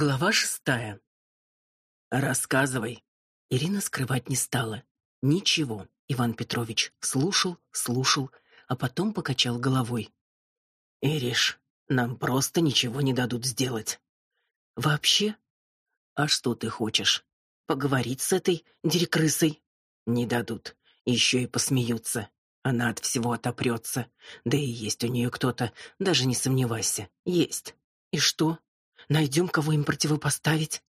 Глава шестая. Рассказывай. Ирина скрывать не стала. Ничего. Иван Петрович слушал, слушал, а потом покачал головой. Ириш, нам просто ничего не дадут сделать. Вообще? А что ты хочешь? Поговорить с этой дирекрысой? Не дадут. Еще и посмеются. Она от всего отопрется. Да и есть у нее кто-то, даже не сомневайся. Есть. И что? Найдем, кого им противопоставить.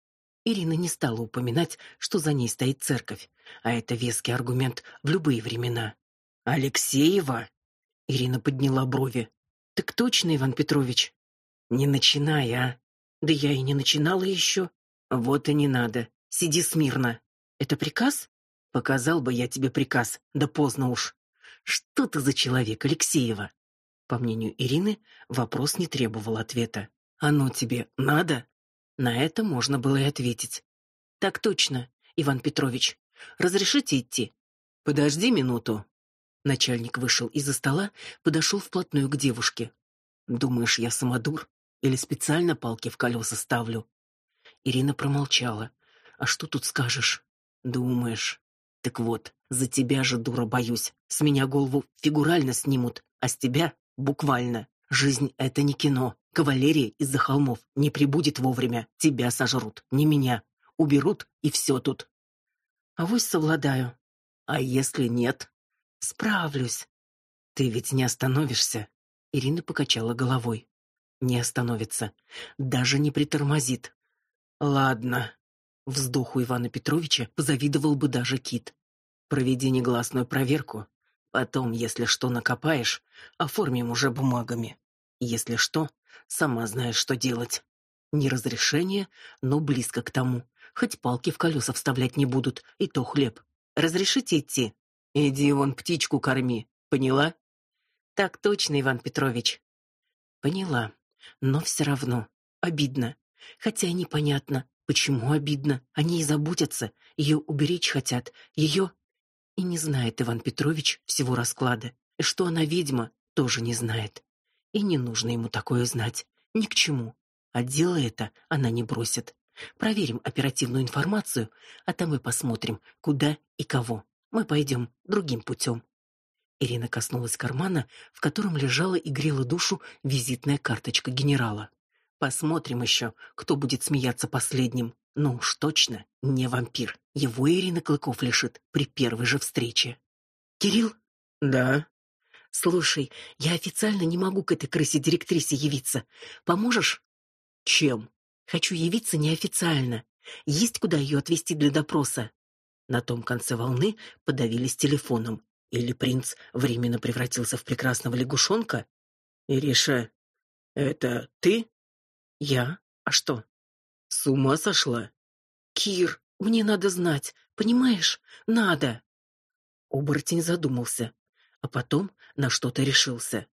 Ирина не стала упоминать, что за ней стоит церковь, а это веский аргумент в любые времена. Алексеева? Ирина подняла брови. Так точно, Иван Петрович. Не начинай, а? Да я и не начинала еще. Вот и не надо. Сиди смирно. Это приказ? Показал бы я тебе приказ, да поздно уж. Что ты за человек, Алексеева? По мнению Ирины, вопрос не требовал ответа. Оно тебе надо? На это можно было и ответить. Так точно, Иван Петрович. Разрешите идти? Подожди минуту. Начальник вышел из-за стола, подошел вплотную к девушке. Думаешь, я самодур или специально палки в колеса ставлю? Ирина промолчала. А что тут скажешь? Думаешь? Так вот, за тебя же, дура, боюсь. С меня голову фигурально снимут, а с тебя буквально. Жизнь это не кино. Кавалерия из-за холмов не прибудет вовремя. Тебя сожрут, не меня. Уберут и все тут. А вось совладаю. А если нет? Справлюсь. Ты ведь не остановишься. Ирина покачала головой. Не остановится, даже не притормозит. Ладно. Вздоху Ивана Петровича позавидовал бы даже кит. Проведи негласную проверку. Потом, если что накопаешь, оформим уже бумагами. Если что, сама знаешь, что делать. Не разрешение, но близко к тому. Хоть палки в колеса вставлять не будут, и то хлеб. Разрешите идти? Иди вон птичку корми. Поняла? Так точно, Иван Петрович. Поняла. Но все равно обидно. Хотя и непонятно, почему обидно. Они и заботятся, ее уберечь хотят, ее и не знает Иван Петрович всего расклада. И что она ведьма, тоже не знает. И не нужно ему такое знать. Ни к чему. А дело это она не бросит. Проверим оперативную информацию, а там и посмотрим, куда и кого. Мы пойдем другим путем. Ирина коснулась кармана, в котором лежала и грела душу визитная карточка генерала. Посмотрим еще, кто будет смеяться последним. Ну уж точно не вампир. Его Ирина Клыков лишит при первой же встрече. Кирилл? Да. Слушай, я официально не могу к этой крысе-директрисе явиться. Поможешь? Чем? Хочу явиться неофициально. Есть куда ее отвезти для допроса. На том конце волны подавились телефоном. Или принц временно превратился в прекрасного лягушонка? Ириша, это ты? Я? А что? С ума сошла? Кир, мне надо знать, понимаешь? Надо. Оборотень задумался, а потом на что-то решился.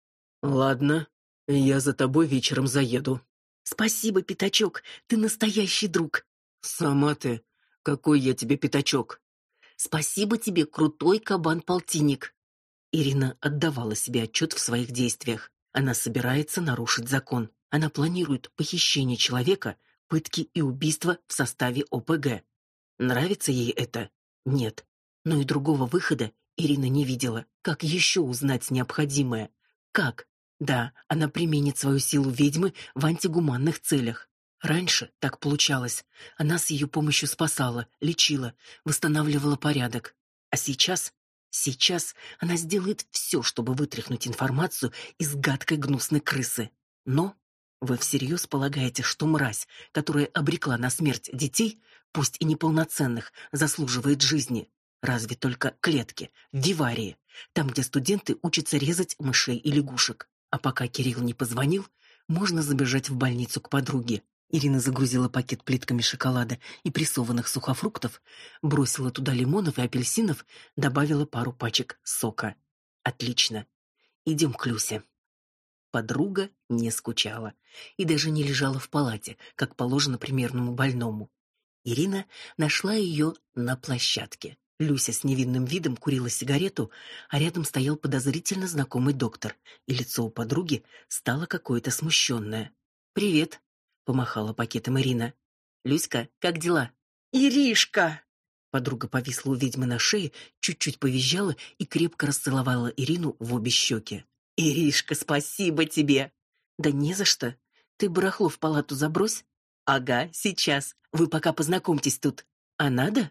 Ладно, я за тобой вечером заеду. Спасибо, пятачок, ты настоящий друг. Сама ты, какой я тебе пятачок. Спасибо тебе, крутой кабан-полтинник. Ирина отдавала себе отчет в своих действиях. Она собирается нарушить закон. Она планирует похищение человека, пытки и убийства в составе ОПГ. Нравится ей это? Нет. Но и другого выхода Ирина не видела. Как еще узнать необходимое? Как? Да, она применит свою силу ведьмы в антигуманных целях. Раньше так получалось. Она с ее помощью спасала, лечила, восстанавливала порядок. А сейчас, сейчас она сделает все, чтобы вытряхнуть информацию из гадкой гнусной крысы. Но вы всерьез полагаете, что мразь, которая обрекла на смерть детей, пусть и неполноценных, заслуживает жизни? Разве только клетки, виварии, там, где студенты учатся резать мышей и лягушек. А пока Кирилл не позвонил, можно забежать в больницу к подруге. Ирина загрузила пакет плитками шоколада и прессованных сухофруктов, бросила туда лимонов и апельсинов, добавила пару пачек сока. Отлично. Идем к Люсе. Подруга не скучала и даже не лежала в палате, как положено примерному больному. Ирина нашла ее на площадке. Люся с невинным видом курила сигарету, а рядом стоял подозрительно знакомый доктор, и лицо у подруги стало какое-то смущенное. «Привет», — помахала пакетом Ирина. Люська, как дела? Иришка. Подруга повисла у ведьмы на шее, чуть-чуть повизжала и крепко расцеловала Ирину в обе щеки. Иришка, спасибо тебе. Да не за что. Ты барахло в палату забрось. Ага, сейчас. Вы пока познакомьтесь тут. А надо?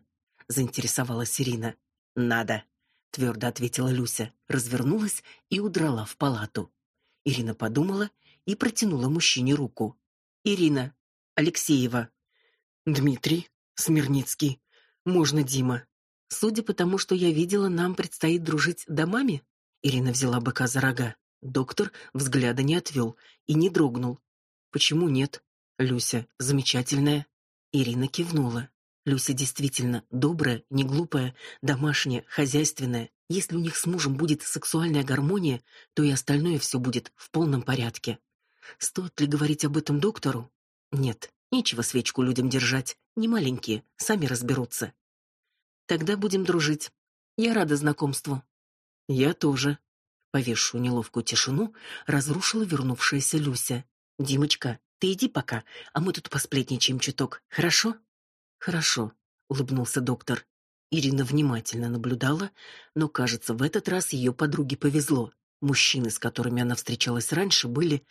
Заинтересовалась Ирина. Надо, твердо ответила Люся, развернулась и удрала в палату. Ирина подумала и протянула мужчине руку. Ирина Алексеева. Дмитрий Смирницкий. Можно Дима. Судя по тому, что я видела, нам предстоит дружить домами. Ирина взяла быка за рога. Доктор взгляда не отвел и не дрогнул. Почему нет? Люся замечательная. Ирина кивнула. Люся действительно добрая, не глупая, домашняя, хозяйственная. Если у них с мужем будет сексуальная гармония, то и остальное все будет в полном порядке. Стоит ли говорить об этом доктору? Нет, нечего свечку людям держать. Не маленькие, сами разберутся. Тогда будем дружить. Я рада знакомству. Я тоже. Повисшую неловкую тишину разрушила вернувшаяся Люся. Димочка, ты иди пока, а мы тут посплетничаем чуток, хорошо? Хорошо, улыбнулся доктор. Ирина внимательно наблюдала, но, кажется, в этот раз ее подруге повезло. Мужчины, с которыми она встречалась раньше, были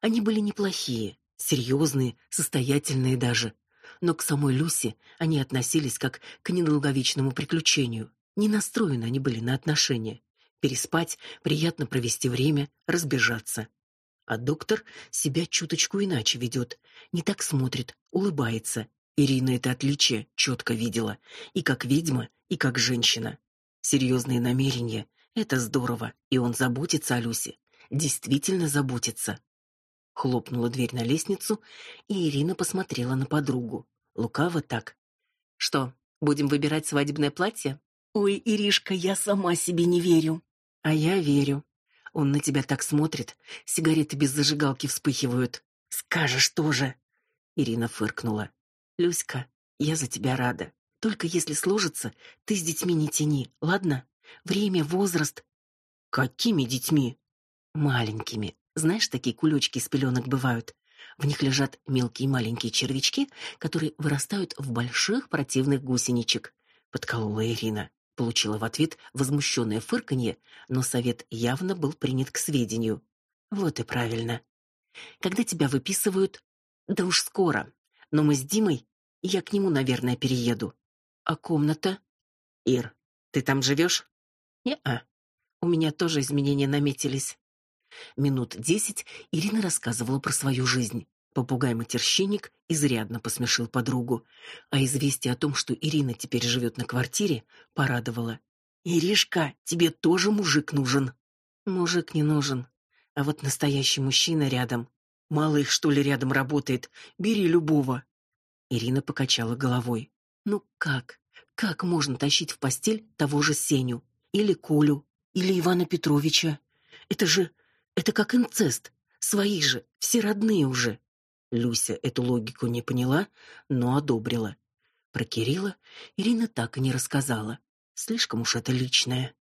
они были неплохие, серьезные, состоятельные даже, но к самой Люси они относились как к недолговечному приключению. Не настроены они были на отношения. Переспать, приятно провести время, разбежаться. А доктор себя чуточку иначе ведет, не так смотрит, улыбается. Ирина это отличие четко видела, и как ведьма, и как женщина. Серьезные намерения это здорово, и он заботится о Люсе, действительно заботится. Хлопнула дверь на лестницу, и Ирина посмотрела на подругу. Лукаво так. Что, будем выбирать свадебное платье? Ой, Иришка, я сама себе не верю. А я верю. Он на тебя так смотрит, сигареты без зажигалки вспыхивают. Скажешь тоже. Ирина фыркнула. Люська, я за тебя рада. Только если сложится, ты с детьми не тяни, ладно? Время, возраст. Какими детьми? Маленькими. Знаешь, такие кулечки из пеленок бывают. В них лежат мелкие маленькие червячки, которые вырастают в больших противных гусеничек. Подколола Ирина. Получила в ответ возмущенное фырканье, но совет явно был принят к сведению. Вот и правильно. Когда тебя выписывают? Да уж скоро. Но мы с Димой, я к нему, наверное, перееду. А комната? Ир, ты там живешь? Не-а. У меня тоже изменения наметились. Минут десять Ирина рассказывала про свою жизнь. Попугай-матерщинник изрядно посмешил подругу, а известие о том, что Ирина теперь живет на квартире, порадовало. «Иришка, тебе тоже мужик нужен?» «Мужик не нужен, а вот настоящий мужчина рядом. Мало их, что ли, рядом работает. Бери любого». Ирина покачала головой. «Ну как? Как можно тащить в постель того же Сеню? Или Колю? Или Ивана Петровича? Это же это как инцест. Свои же, все родные уже. Люся эту логику не поняла, но одобрила. Про Кирилла Ирина так и не рассказала. Слишком уж это личное.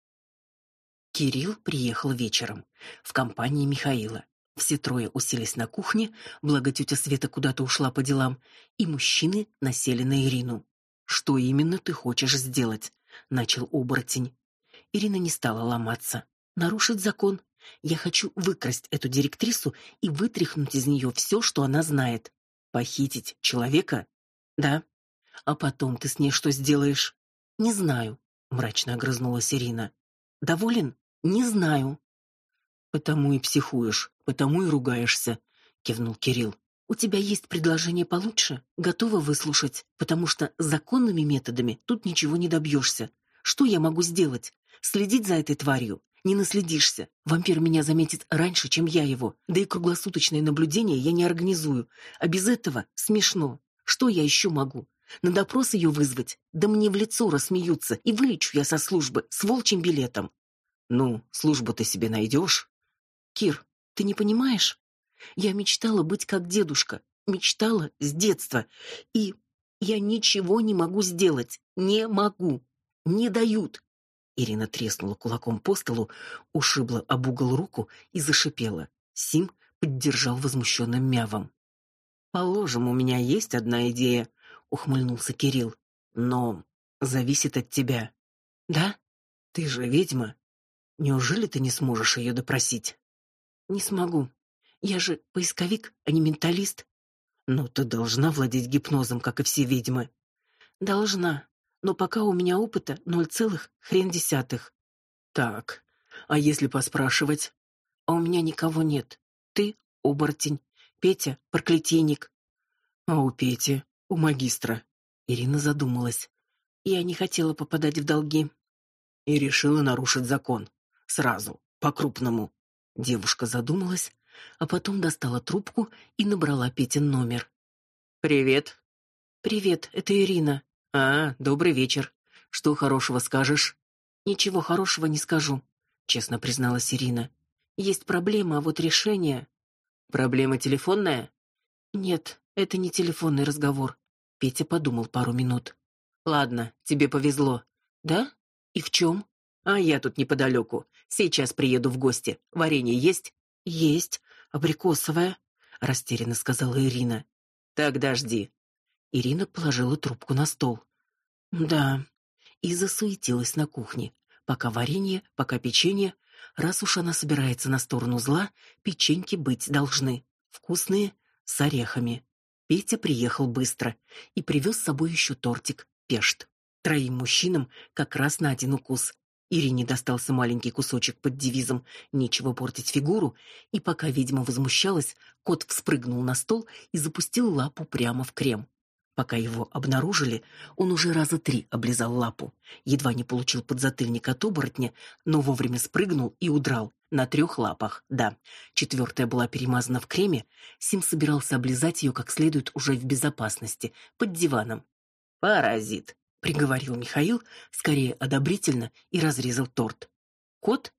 Кирилл приехал вечером в компании Михаила. Все трое уселись на кухне, благо тетя Света куда-то ушла по делам, и мужчины насели на Ирину. Что именно ты хочешь сделать? начал оборотень. Ирина не стала ломаться. Нарушить закон я хочу выкрасть эту директрису и вытряхнуть из нее все, что она знает. Похитить человека? Да. А потом ты с ней что сделаешь? Не знаю, мрачно огрызнулась Ирина. Доволен? Не знаю. Потому и психуешь, потому и ругаешься, кивнул Кирилл. У тебя есть предложение получше? Готова выслушать, потому что законными методами тут ничего не добьешься. Что я могу сделать? Следить за этой тварью? Не наследишься. Вампир меня заметит раньше, чем я его. Да и круглосуточное наблюдение я не организую. А без этого смешно. Что я еще могу? На допрос ее вызвать? Да мне в лицо рассмеются, и вылечу я со службы с волчьим билетом. Ну, службу ты себе найдешь? Кир, ты не понимаешь? Я мечтала быть как дедушка. Мечтала с детства. И я ничего не могу сделать. Не могу. Не дают. Ирина треснула кулаком по столу, ушибла об угол руку и зашипела. Сим поддержал возмущенным мявом. Положим, у меня есть одна идея, ухмыльнулся Кирилл. Но зависит от тебя. Да? Ты же ведьма. Неужели ты не сможешь ее допросить? Не смогу. Я же поисковик, а не менталист. Ну, ты должна владеть гипнозом, как и все ведьмы. Должна, но пока у меня опыта ноль целых хрен десятых. Так, а если поспрашивать? А у меня никого нет. Ты оборотень, Петя проклятийник. А у Пети, у магистра. Ирина задумалась. Я не хотела попадать в долги и решила нарушить закон. Сразу, по-крупному. Девушка задумалась, а потом достала трубку и набрала Петин номер. Привет. Привет, это Ирина. А, добрый вечер. Что хорошего скажешь? Ничего хорошего не скажу, честно призналась Ирина. Есть проблема, а вот решение. Проблема телефонная? Нет, это не телефонный разговор. Петя подумал пару минут. Ладно, тебе повезло. Да? И в чем? А я тут неподалеку. Сейчас приеду в гости. Варенье есть? Есть. Абрикосовое, растерянно сказала Ирина. Тогда жди. Ирина положила трубку на стол. Да. И засуетилась на кухне. Пока варенье, пока печенье, раз уж она собирается на сторону зла, печеньки быть должны. Вкусные, с орехами. Петя приехал быстро и привез с собой еще тортик, пешт. Троим мужчинам как раз на один укус. Ирине достался маленький кусочек под девизом «Нечего портить фигуру», и пока ведьма возмущалась, кот вспрыгнул на стол и запустил лапу прямо в крем. Пока его обнаружили, он уже раза три облизал лапу. Едва не получил подзатыльник от оборотня, но вовремя спрыгнул и удрал. На трех лапах, да. Четвертая была перемазана в креме. Сим собирался облизать ее как следует уже в безопасности, под диваном. «Паразит», — приговорил Михаил, скорее одобрительно, и разрезал торт. «Кот?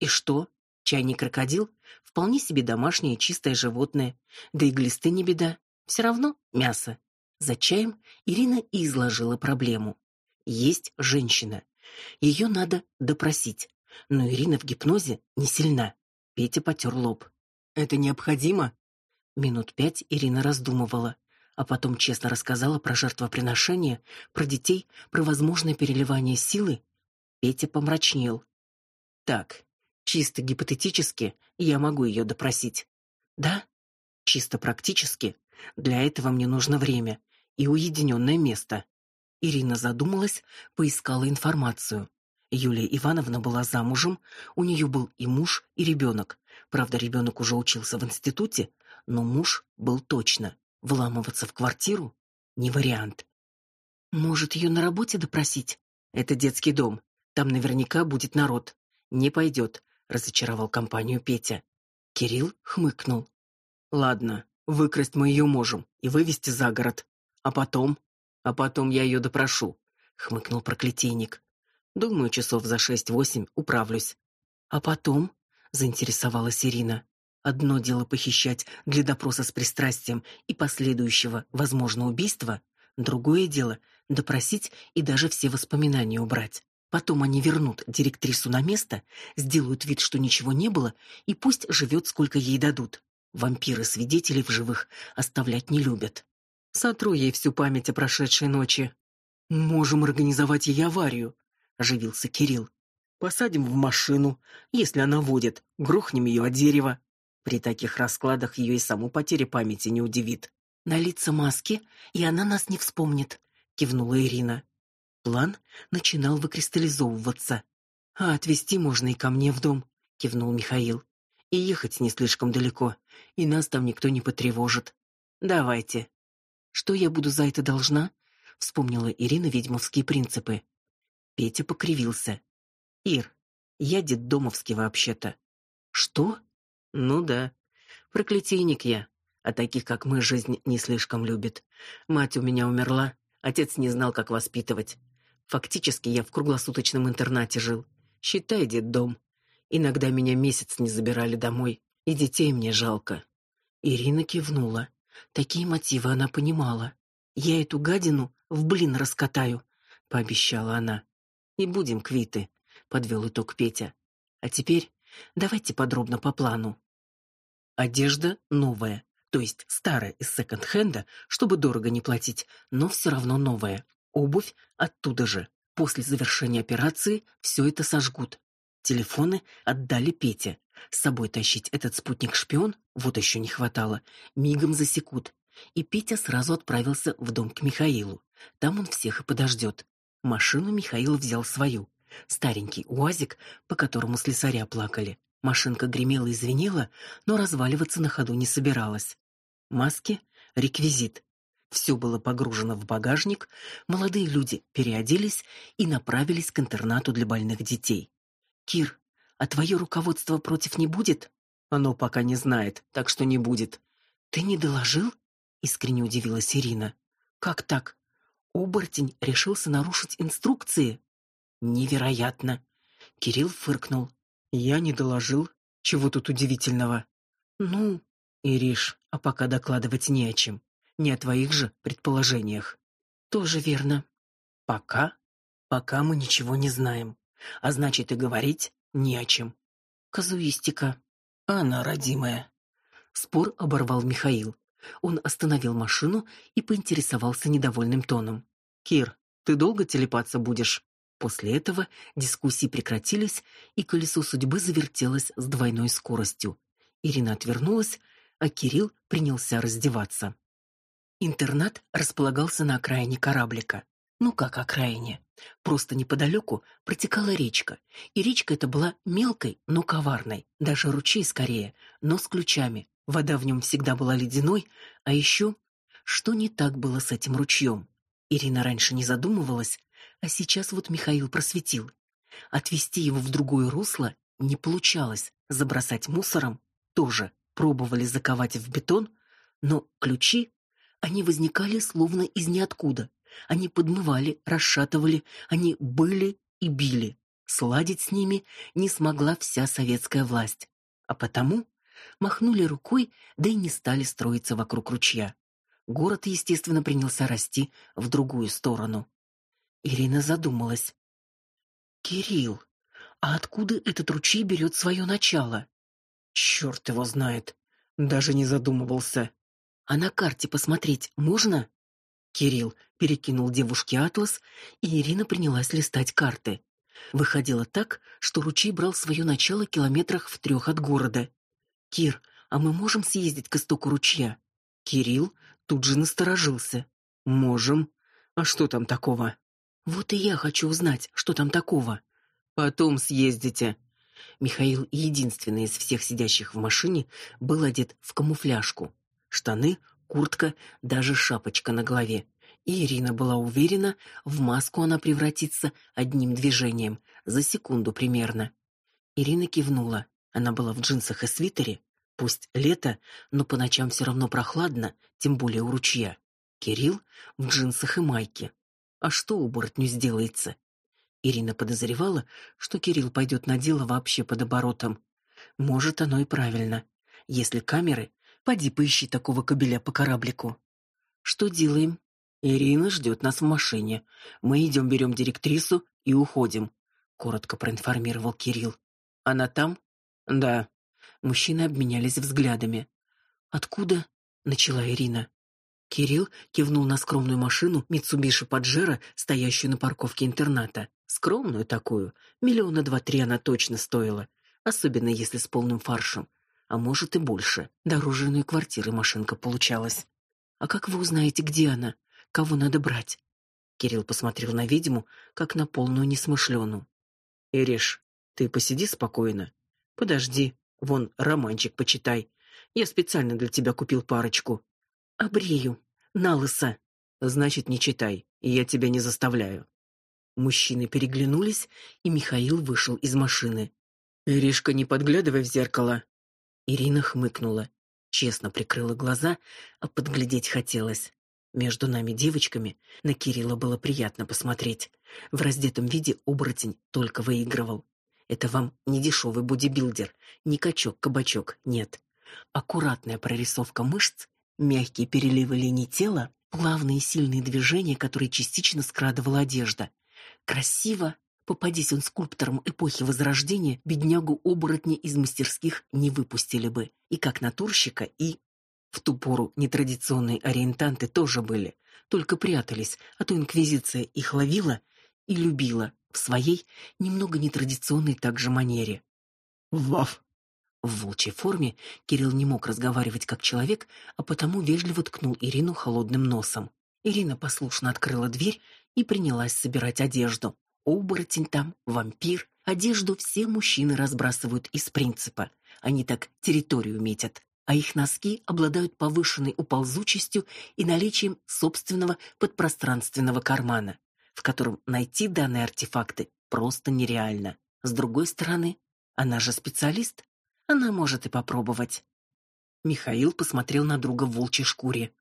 И что? Чайный крокодил? Вполне себе домашнее чистое животное. Да и глисты не беда. Все равно мясо. За чаем Ирина и изложила проблему. Есть женщина. Ее надо допросить. Но Ирина в гипнозе не сильна. Петя потер лоб. Это необходимо? Минут пять Ирина раздумывала, а потом честно рассказала про жертвоприношение, про детей, про возможное переливание силы. Петя помрачнел. Так, чисто гипотетически я могу ее допросить. Да? Чисто практически для этого мне нужно время и уединенное место. Ирина задумалась, поискала информацию. Юлия Ивановна была замужем, у нее был и муж, и ребенок. Правда, ребенок уже учился в институте, но муж был точно. Вламываться в квартиру не вариант. Может, ее на работе допросить? Это детский дом. Там наверняка будет народ. Не пойдет», — разочаровал компанию Петя. Кирилл хмыкнул. Ладно, выкрасть мы ее можем и вывести за город. А потом? А потом я ее допрошу, хмыкнул проклятийник. Думаю, часов за шесть-восемь управлюсь. А потом? заинтересовалась Ирина. Одно дело похищать для допроса с пристрастием и последующего, возможно, убийства, другое дело допросить и даже все воспоминания убрать. Потом они вернут директрису на место, сделают вид, что ничего не было, и пусть живет, сколько ей дадут. Вампиры свидетелей в живых оставлять не любят. Сотру ей всю память о прошедшей ночи. Можем организовать ей аварию, оживился Кирилл. Посадим в машину, если она водит, грохнем ее от дерева. При таких раскладах ее и саму потеря памяти не удивит. Налиться маски, и она нас не вспомнит, кивнула Ирина. План начинал выкристаллизовываться. А отвезти можно и ко мне в дом, кивнул Михаил. И ехать не слишком далеко, и нас там никто не потревожит. Давайте. Что я буду за это должна? Вспомнила Ирина ведьмовские принципы. Петя покривился. Ир, я детдомовский вообще-то. Что? Ну да. Проклятийник я. А таких, как мы, жизнь не слишком любит. Мать у меня умерла, отец не знал, как воспитывать. Фактически я в круглосуточном интернате жил. Считай, детдом. Иногда меня месяц не забирали домой, и детей мне жалко. Ирина кивнула. Такие мотивы она понимала. Я эту гадину в блин раскатаю, пообещала она. И будем квиты, подвел итог Петя. А теперь давайте подробно по плану. Одежда новая, то есть старая из секонд-хенда, чтобы дорого не платить, но все равно новая. Обувь оттуда же. После завершения операции все это сожгут. Телефоны отдали Пете. С собой тащить этот спутник-шпион, вот еще не хватало, мигом засекут. И Петя сразу отправился в дом к Михаилу. Там он всех и подождет. Машину Михаил взял свою. Старенький УАЗик, по которому слесаря плакали. Машинка гремела и звенела, но разваливаться на ходу не собиралась. Маски, реквизит. Все было погружено в багажник, молодые люди переоделись и направились к интернату для больных детей. Кир, а твое руководство против не будет? Оно пока не знает, так что не будет. Ты не доложил? искренне удивилась Ирина. Как так? Оборотень решился нарушить инструкции? Невероятно. Кирилл фыркнул. Я не доложил. Чего тут удивительного? Ну, Ириш, а пока докладывать не о чем. Не о твоих же предположениях. Тоже верно. Пока? Пока мы ничего не знаем. А значит, и говорить не о чем. Казуистика. Она родимая. Спор оборвал Михаил. Он остановил машину и поинтересовался недовольным тоном. «Кир, ты долго телепаться будешь?» После этого дискуссии прекратились, и колесо судьбы завертелось с двойной скоростью. Ирина отвернулась, а Кирилл принялся раздеваться. Интернат располагался на окраине кораблика. Ну как окраине? Просто неподалеку протекала речка, и речка эта была мелкой, но коварной, даже ручей скорее, но с ключами. Вода в нем всегда была ледяной, а еще что не так было с этим ручьем? Ирина раньше не задумывалась, а сейчас вот Михаил просветил. Отвести его в другое русло не получалось, забросать мусором тоже. Пробовали заковать в бетон, но ключи, они возникали словно из ниоткуда. Они подмывали, расшатывали, они были и били. Сладить с ними не смогла вся советская власть. А потому махнули рукой, да и не стали строиться вокруг ручья. Город, естественно, принялся расти в другую сторону. Ирина задумалась. Кирилл, а откуда этот ручей берет свое начало? Черт его знает. Даже не задумывался. А на карте посмотреть можно? Кирилл перекинул девушке атлас, и Ирина принялась листать карты. Выходило так, что ручей брал свое начало километрах в трех от города. Кир, а мы можем съездить к истоку ручья? Кирилл тут же насторожился. Можем. А что там такого? Вот и я хочу узнать, что там такого. Потом съездите. Михаил, единственный из всех сидящих в машине, был одет в камуфляжку. Штаны, куртка, даже шапочка на голове. И Ирина была уверена, в маску она превратится одним движением, за секунду примерно. Ирина кивнула. Она была в джинсах и свитере. Пусть лето, но по ночам все равно прохладно, тем более у ручья. Кирилл в джинсах и майке. А что оборотню сделается? Ирина подозревала, что Кирилл пойдет на дело вообще под оборотом. Может, оно и правильно. Если камеры, поди поищи такого кобеля по кораблику. Что делаем? Ирина ждет нас в машине. Мы идем берем директрису и уходим, коротко проинформировал Кирилл. Она там? Да. Мужчины обменялись взглядами. Откуда? начала Ирина. Кирилл кивнул на скромную машину Mitsubishi Pajero, стоящую на парковке интерната. Скромную такую, миллиона два-три она точно стоила, особенно если с полным фаршем. А может и больше. Дороже иной квартиры машинка получалась. А как вы узнаете, где она? Кого надо брать? Кирилл посмотрел на ведьму, как на полную несмышленую. Ириш, ты посиди спокойно. Подожди, вон романчик почитай. Я специально для тебя купил парочку. Обрею, налысо. Значит, не читай, и я тебя не заставляю. Мужчины переглянулись, и Михаил вышел из машины. Иришка, не подглядывай в зеркало. Ирина хмыкнула, честно прикрыла глаза, а подглядеть хотелось. Между нами девочками на Кирилла было приятно посмотреть. В раздетом виде оборотень только выигрывал. Это вам не дешевый бодибилдер, не качок-кабачок, нет. Аккуратная прорисовка мышц, мягкие переливы линий тела, плавные сильные движения, которые частично скрадывала одежда. Красиво. Попадись он скульптором эпохи Возрождения, беднягу оборотня из мастерских не выпустили бы. И как натурщика, и В ту пору нетрадиционные ориентанты тоже были, только прятались, а то инквизиция их ловила и любила в своей немного нетрадиционной также манере. Ваф. В волчьей форме Кирилл не мог разговаривать как человек, а потому вежливо ткнул Ирину холодным носом. Ирина послушно открыла дверь и принялась собирать одежду. Оборотень там, вампир, одежду все мужчины разбрасывают из принципа. Они так территорию метят, а их носки обладают повышенной уползучестью и наличием собственного подпространственного кармана, в котором найти данные артефакты просто нереально. С другой стороны, она же специалист, она может и попробовать. Михаил посмотрел на друга в волчьей шкуре.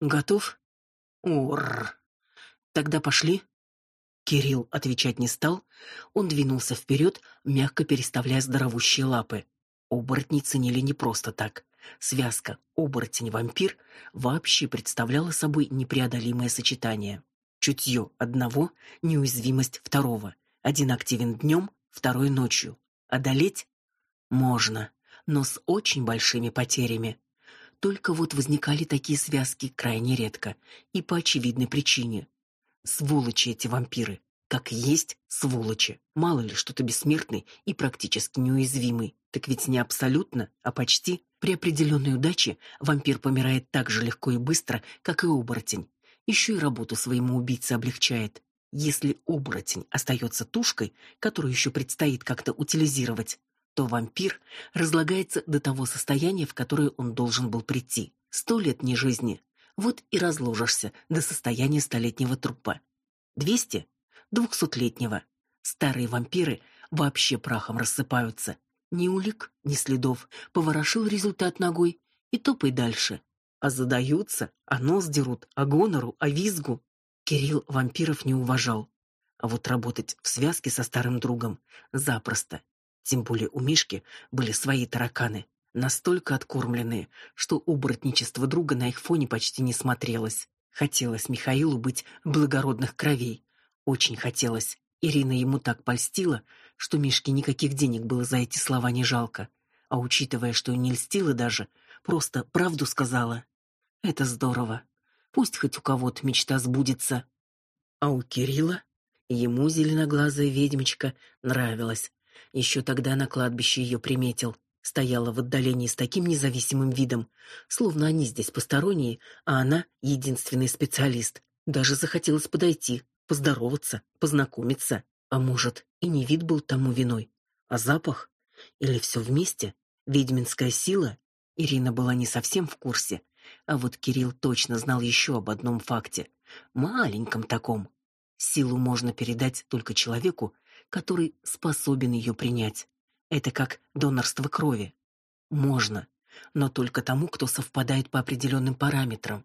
Готов? Ор. Тогда пошли. Кирилл отвечать не стал, он двинулся вперед, мягко переставляя здоровущие лапы. Оборотни ценили не просто так. Связка оборотень-вампир вообще представляла собой непреодолимое сочетание. Чутье одного, неуязвимость второго. Один активен днем, второй ночью. Одолеть можно, но с очень большими потерями. Только вот возникали такие связки крайне редко и по очевидной причине. Сволочи эти вампиры, как есть сволочи. Мало ли, что ты бессмертный и практически неуязвимый. Так ведь не абсолютно, а почти. При определенной удаче вампир помирает так же легко и быстро, как и оборотень. Еще и работу своему убийце облегчает. Если оборотень остается тушкой, которую еще предстоит как-то утилизировать, то вампир разлагается до того состояния, в которое он должен был прийти. Сто лет не жизни, вот и разложишься до состояния столетнего трупа. Двести? Двухсотлетнего. Старые вампиры вообще прахом рассыпаются. Ни улик, ни следов. Поворошил результат ногой и топай дальше. А задаются, а нос дерут, а гонору, а визгу. Кирилл вампиров не уважал. А вот работать в связке со старым другом запросто. Тем более у Мишки были свои тараканы настолько откормленные, что оборотничество друга на их фоне почти не смотрелось. Хотелось Михаилу быть благородных кровей. Очень хотелось. Ирина ему так польстила, что Мишке никаких денег было за эти слова не жалко. А учитывая, что не льстила даже, просто правду сказала. Это здорово. Пусть хоть у кого-то мечта сбудется. А у Кирилла ему зеленоглазая ведьмочка нравилась. Еще тогда на кладбище ее приметил стояла в отдалении с таким независимым видом, словно они здесь посторонние, а она единственный специалист. Даже захотелось подойти, поздороваться, познакомиться. А может, и не вид был тому виной, а запах? Или все вместе? Ведьминская сила? Ирина была не совсем в курсе, а вот Кирилл точно знал еще об одном факте, маленьком таком. Силу можно передать только человеку, который способен ее принять. Это как донорство крови. Можно, но только тому, кто совпадает по определенным параметрам.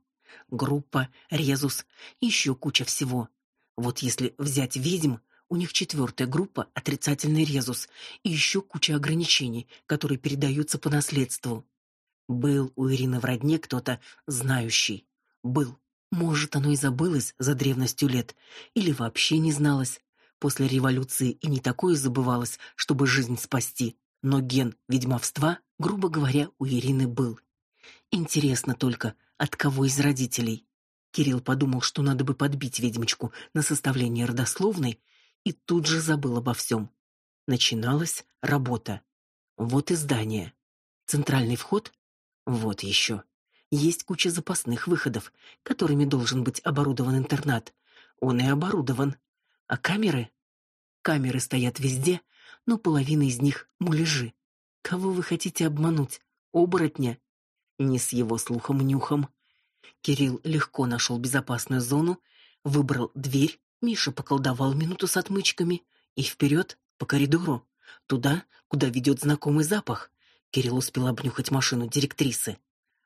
Группа, резус, еще куча всего. Вот если взять ведьм, у них четвертая группа отрицательный резус и еще куча ограничений, которые передаются по наследству. Был у Ирины в родне кто-то знающий. Был. Может, оно и забылось за древностью лет или вообще не зналось. После революции и не такое забывалось, чтобы жизнь спасти, но ген ведьмовства, грубо говоря, у Ирины был. Интересно только, от кого из родителей? Кирилл подумал, что надо бы подбить ведьмочку на составление родословной, и тут же забыл обо всем. Начиналась работа. Вот и здание. Центральный вход? Вот еще. Есть куча запасных выходов, которыми должен быть оборудован интернат. Он и оборудован. А камеры? Камеры стоят везде, но половина из них муляжи. Кого вы хотите обмануть? Оборотня? Не с его слухом и нюхом. Кирилл легко нашел безопасную зону, выбрал дверь, Миша поколдовал минуту с отмычками и вперед по коридору, туда, куда ведет знакомый запах. Кирилл успел обнюхать машину директрисы.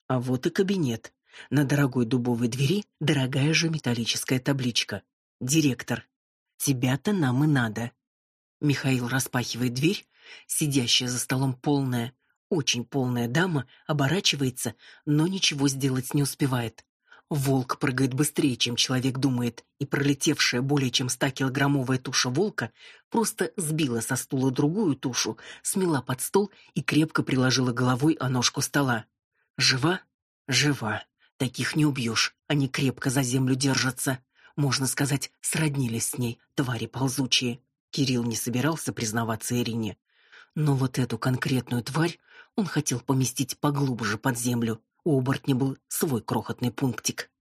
А вот и кабинет. На дорогой дубовой двери дорогая же металлическая табличка. Директор. Тебя-то нам и надо. Михаил распахивает дверь, сидящая за столом полная, очень полная дама оборачивается, но ничего сделать не успевает. Волк прыгает быстрее, чем человек думает, и пролетевшая более чем стакилограммовая туша волка просто сбила со стула другую тушу, смела под стол и крепко приложила головой о ножку стола. Жива? Жива. Таких не убьешь. Они крепко за землю держатся. Можно сказать, сроднились с ней, твари ползучие. Кирилл не собирался признаваться Ирине. Но вот эту конкретную тварь он хотел поместить поглубже под землю. У оборотня был свой крохотный пунктик.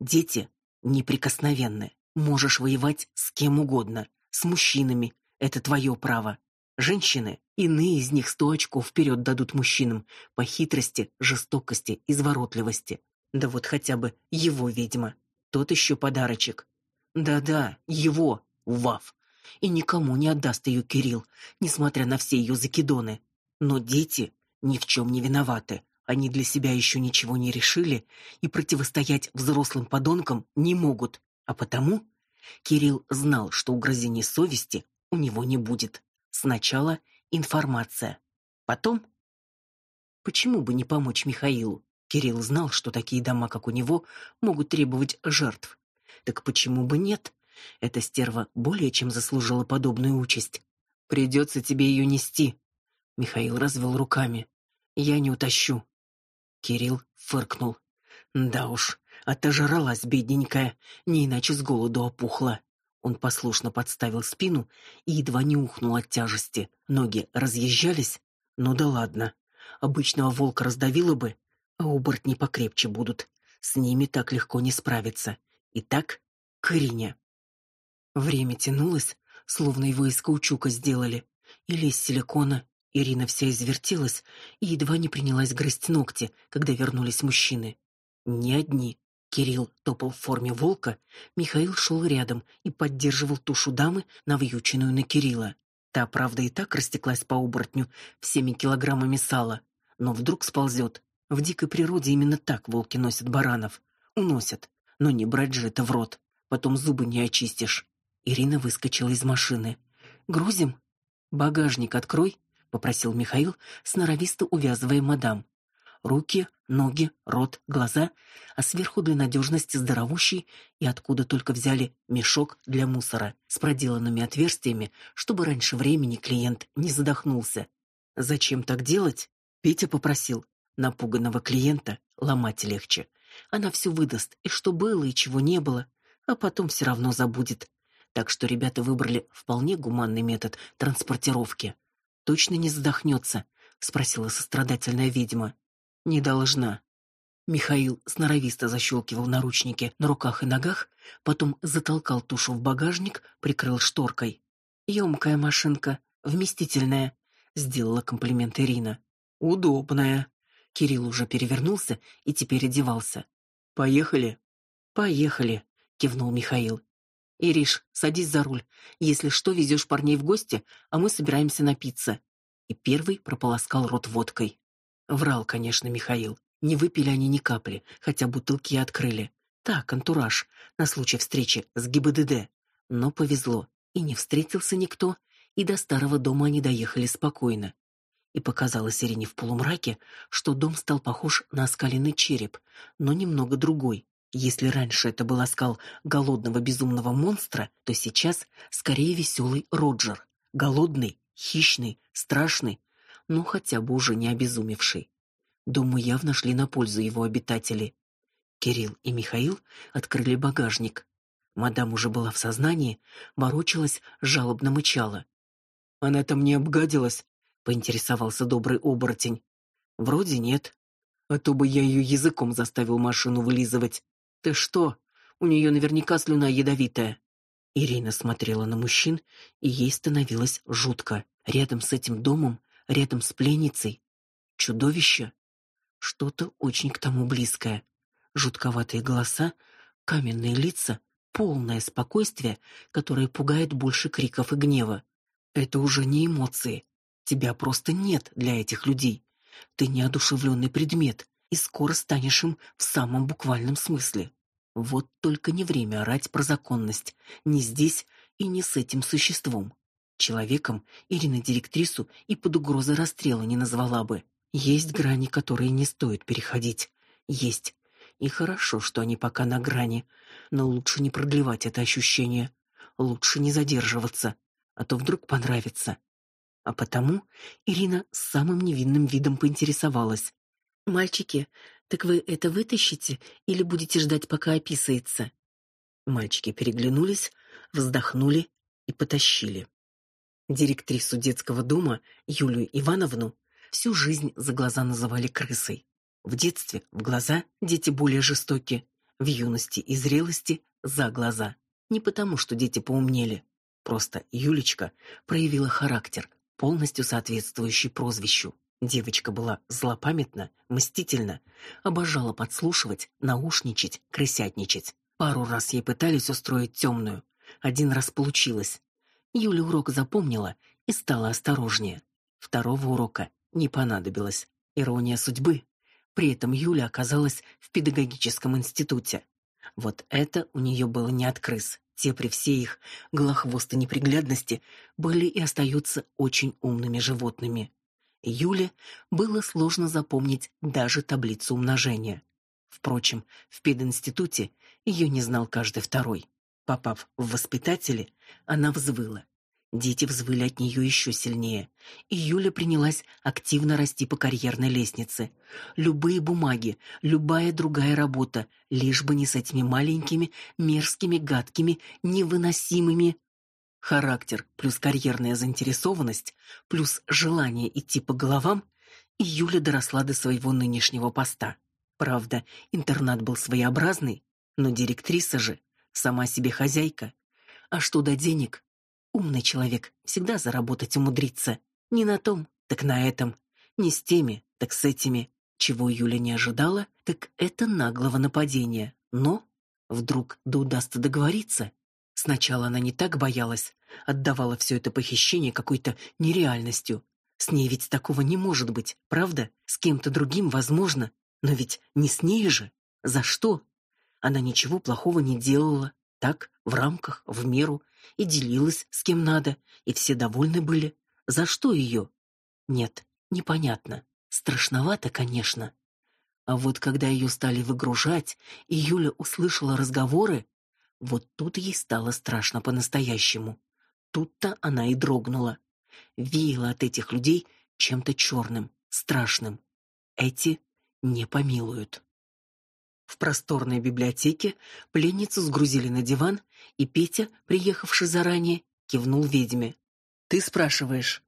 Дети неприкосновенны. Можешь воевать с кем угодно. С мужчинами. Это твое право. Женщины, иные из них сто очков вперед дадут мужчинам по хитрости, жестокости, изворотливости. Да вот хотя бы его ведьма. Тот еще подарочек. Да-да, его, Вав. И никому не отдаст ее Кирилл, несмотря на все ее закидоны. Но дети ни в чем не виноваты. Они для себя еще ничего не решили и противостоять взрослым подонкам не могут. А потому Кирилл знал, что угрызений совести у него не будет. Сначала информация, потом Почему бы не помочь Михаилу? Кирилл знал, что такие дома, как у него, могут требовать жертв. Так почему бы нет? Эта стерва более чем заслужила подобную участь. Придется тебе ее нести. Михаил развел руками. Я не утащу. Кирилл фыркнул. Да уж, отожралась бедненькая, не иначе с голоду опухла. Он послушно подставил спину и едва не ухнул от тяжести. Ноги разъезжались. Ну да ладно. Обычного волка раздавило бы, а оборотни покрепче будут. С ними так легко не справиться. Итак, к Ирине. Время тянулось, словно его из каучука сделали. Или из силикона. Ирина вся извертелась и едва не принялась грызть ногти, когда вернулись мужчины. Не одни. Кирилл топал в форме волка, Михаил шел рядом и поддерживал тушу дамы, навьюченную на Кирилла. Та, правда, и так растеклась по оборотню всеми килограммами сала, но вдруг сползет, в дикой природе именно так волки носят баранов. Уносят. Но не брать же это в рот. Потом зубы не очистишь. Ирина выскочила из машины. «Грузим?» «Багажник открой», — попросил Михаил, сноровисто увязывая мадам. Руки, ноги, рот, глаза, а сверху для надежности здоровущий и откуда только взяли мешок для мусора с проделанными отверстиями, чтобы раньше времени клиент не задохнулся. Зачем так делать? Петя попросил. Напуганного клиента ломать легче. Она все выдаст, и что было, и чего не было, а потом все равно забудет. Так что ребята выбрали вполне гуманный метод транспортировки. Точно не задохнется?» — спросила сострадательная ведьма. Не должна. Михаил сноровисто защелкивал наручники на руках и ногах, потом затолкал тушу в багажник, прикрыл шторкой. Емкая машинка, вместительная, сделала комплимент Ирина. Удобная. Кирилл уже перевернулся и теперь одевался. Поехали. Поехали, кивнул Михаил. Ириш, садись за руль. Если что, везешь парней в гости, а мы собираемся напиться. И первый прополоскал рот водкой. Врал, конечно, Михаил. Не выпили они ни капли, хотя бутылки открыли. Так, антураж, на случай встречи с ГИБДД. Но повезло, и не встретился никто, и до старого дома они доехали спокойно и показалось Ирине в полумраке, что дом стал похож на оскаленный череп, но немного другой. Если раньше это был оскал голодного безумного монстра, то сейчас скорее веселый Роджер. Голодный, хищный, страшный, но хотя бы уже не обезумевший. Дому явно шли на пользу его обитатели. Кирилл и Михаил открыли багажник. Мадам уже была в сознании, ворочалась, жалобно мычала. «Она там не обгадилась?» Поинтересовался добрый оборотень. Вроде нет. А то бы я ее языком заставил машину вылизывать. Ты что? У нее наверняка слюна ядовитая. Ирина смотрела на мужчин, и ей становилось жутко. Рядом с этим домом, рядом с пленницей, чудовище. Что-то очень к тому близкое. Жутковатые голоса, каменные лица, полное спокойствие, которое пугает больше криков и гнева. Это уже не эмоции, Тебя просто нет для этих людей. Ты неодушевленный предмет, и скоро станешь им в самом буквальном смысле. Вот только не время орать про законность, не здесь и не с этим существом. Человеком Ирина директрису и под угрозой расстрела не назвала бы. Есть грани, которые не стоит переходить. Есть. И хорошо, что они пока на грани, но лучше не продлевать это ощущение. Лучше не задерживаться, а то вдруг понравится. А потому Ирина с самым невинным видом поинтересовалась: "Мальчики, Так вы это вытащите или будете ждать, пока описается? Мальчики переглянулись, вздохнули и потащили. Директрису детского дома Юлию Ивановну всю жизнь за глаза называли крысой. В детстве в глаза дети более жестоки, в юности и зрелости за глаза. Не потому, что дети поумнели, просто Юлечка проявила характер, полностью соответствующий прозвищу. Девочка была злопамятна, мстительна, обожала подслушивать, наушничать, крысятничать. Пару раз ей пытались устроить темную. Один раз получилось. Юля урок запомнила и стала осторожнее. Второго урока не понадобилось. Ирония судьбы. При этом Юля оказалась в педагогическом институте. Вот это у нее было не от крыс. Те при всей их голохвостой неприглядности были и остаются очень умными животными. Юле было сложно запомнить даже таблицу умножения. Впрочем, в пединституте ее не знал каждый второй. Попав в воспитатели, она взвыла. Дети взвыли от нее еще сильнее, и Юля принялась активно расти по карьерной лестнице. Любые бумаги, любая другая работа, лишь бы не с этими маленькими, мерзкими, гадкими, невыносимыми Характер плюс карьерная заинтересованность плюс желание идти по головам, и Юля доросла до своего нынешнего поста. Правда, интернат был своеобразный, но директриса же сама себе хозяйка. А что до денег? Умный человек всегда заработать умудрится. Не на том, так на этом. Не с теми, так с этими. Чего Юля не ожидала, так это наглого нападения. Но вдруг да удастся договориться, Сначала она не так боялась, отдавала все это похищение какой-то нереальностью. С ней ведь такого не может быть, правда? С кем-то другим возможно, но ведь не с ней же. За что? Она ничего плохого не делала, так, в рамках, в меру, и делилась с кем надо, и все довольны были. За что ее? Нет, непонятно. Страшновато, конечно. А вот когда ее стали выгружать, и Юля услышала разговоры, вот тут ей стало страшно по-настоящему. Тут-то она и дрогнула. Веяло от этих людей чем-то черным, страшным. Эти не помилуют. В просторной библиотеке пленницу сгрузили на диван, и Петя, приехавший заранее, кивнул ведьме. «Ты спрашиваешь?»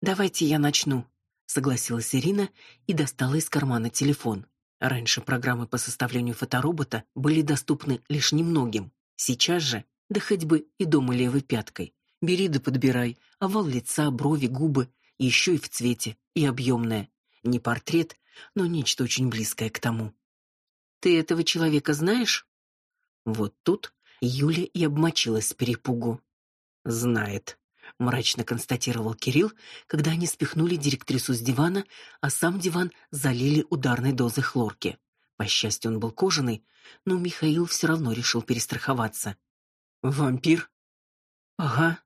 «Давайте я начну», — согласилась Ирина и достала из кармана телефон. Раньше программы по составлению фоторобота были доступны лишь немногим. Сейчас же, да хоть бы и дома левой пяткой. Бери да подбирай, овал лица, брови, губы, еще и в цвете, и объемное. Не портрет, но нечто очень близкое к тому. Ты этого человека знаешь? Вот тут Юля и обмочилась с перепугу. Знает, мрачно констатировал Кирилл, когда они спихнули директрису с дивана, а сам диван залили ударной дозой хлорки. По счастью, он был кожаный, но Михаил все равно решил перестраховаться. Вампир? Ага.